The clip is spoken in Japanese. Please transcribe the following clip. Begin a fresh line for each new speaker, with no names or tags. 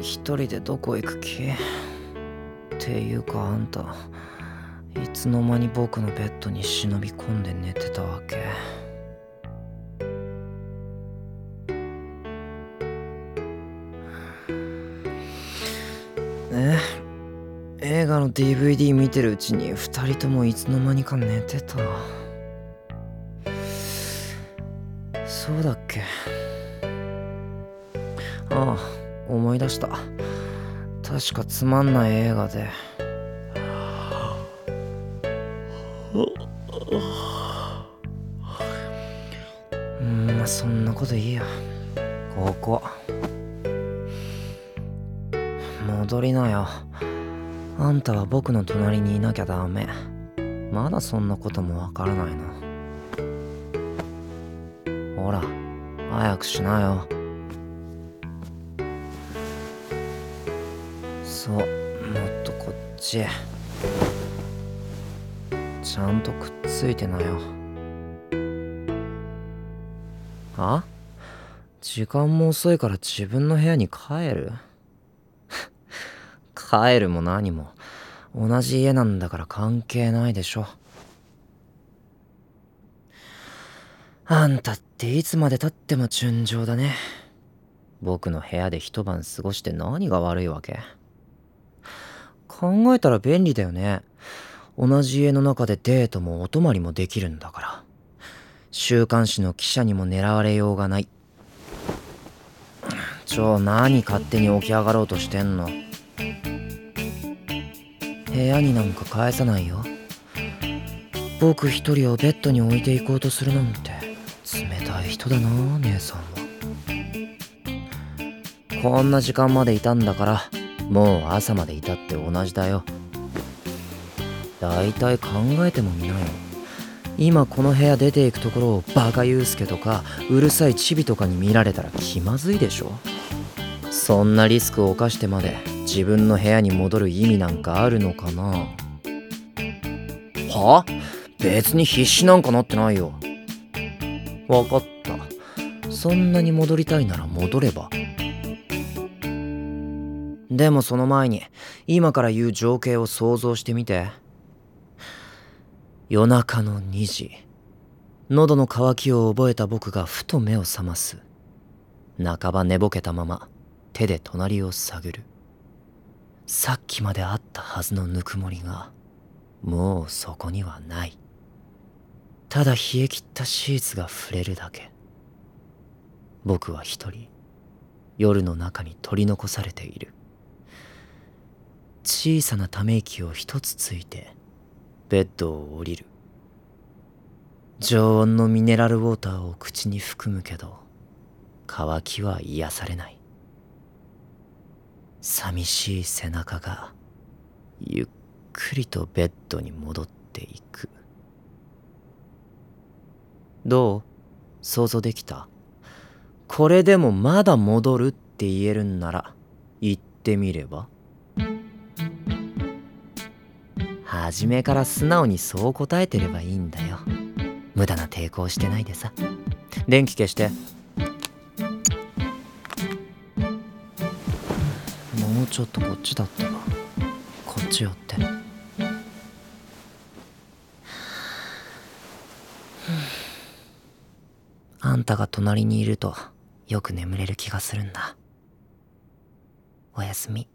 一人でどこ行く気っていうかあんた。いつの間に僕のベッドに忍び込んで寝てたわけ。え。映画の DVD 見てるうちに2人ともいつの間にか寝てた。そうだっけ。ああ思い出した。確かつまんない映画で。うんまあそんなこといいや。ここ戻りなよ。あんたは僕の隣にいなきゃダメ。まだそんなこともわからないの。ほら早くしなよ。そうもっとこっちちゃんとくっついてなよ。あ時間も遅いから自分の部屋に帰る？帰るも何も同じ家なんだから関係ないでしょ。あんたっていつまでたっても純情だね。僕の部屋で一晩過ごして何が悪いわけ。考えたら便利だよね。同じ家の中でデートもお泊まりもできるんだから。週刊誌の記者にも狙われようがない。ちょ何勝手に起き上がろうとしてんの？部屋になんか返さないよ。僕一人をベッドに置いていこうとするなんて冷たい人だな姉さんは。こんな時間までいたんだからもう朝までいたって同じだよ。だいたい考えてもみなよ。今この部屋出ていくところをバカユースケとかうるさいチビとかに見られたら気まずいでしょ。そんなリスクを冒してまで自分の部屋に戻る意味なんかあるのかな？は？別に必死なんかなってないよ。わかった。そんなに戻りたいなら戻れば。でもその前に今から言う情景を想像してみて。夜中の2時。喉の渇きを覚えた僕がふと目を覚ます。半ば寝ぼけたまま手で隣を探る。さっきまであったはずのぬくもりがもうそこにはない。ただ冷え切ったシーツが触れるだけ。僕は一人夜の中に取り残されている。小さなため息を一つついてベッドを降りる。常温のミネラルウォーターを口に含むけど渇きは癒されない。寂しい背中がゆっくりとベッドに戻っていく。どう？想像できた？これでもまだ戻るって言えるんなら言ってみれば？初めから素直にそう答えてればいいんだよ。無駄な抵抗してないでさ。電気消して。ちょっとこっちだったな。こっちよって。あんたが隣にいるとよく眠れる気がするんだ。おやすみ。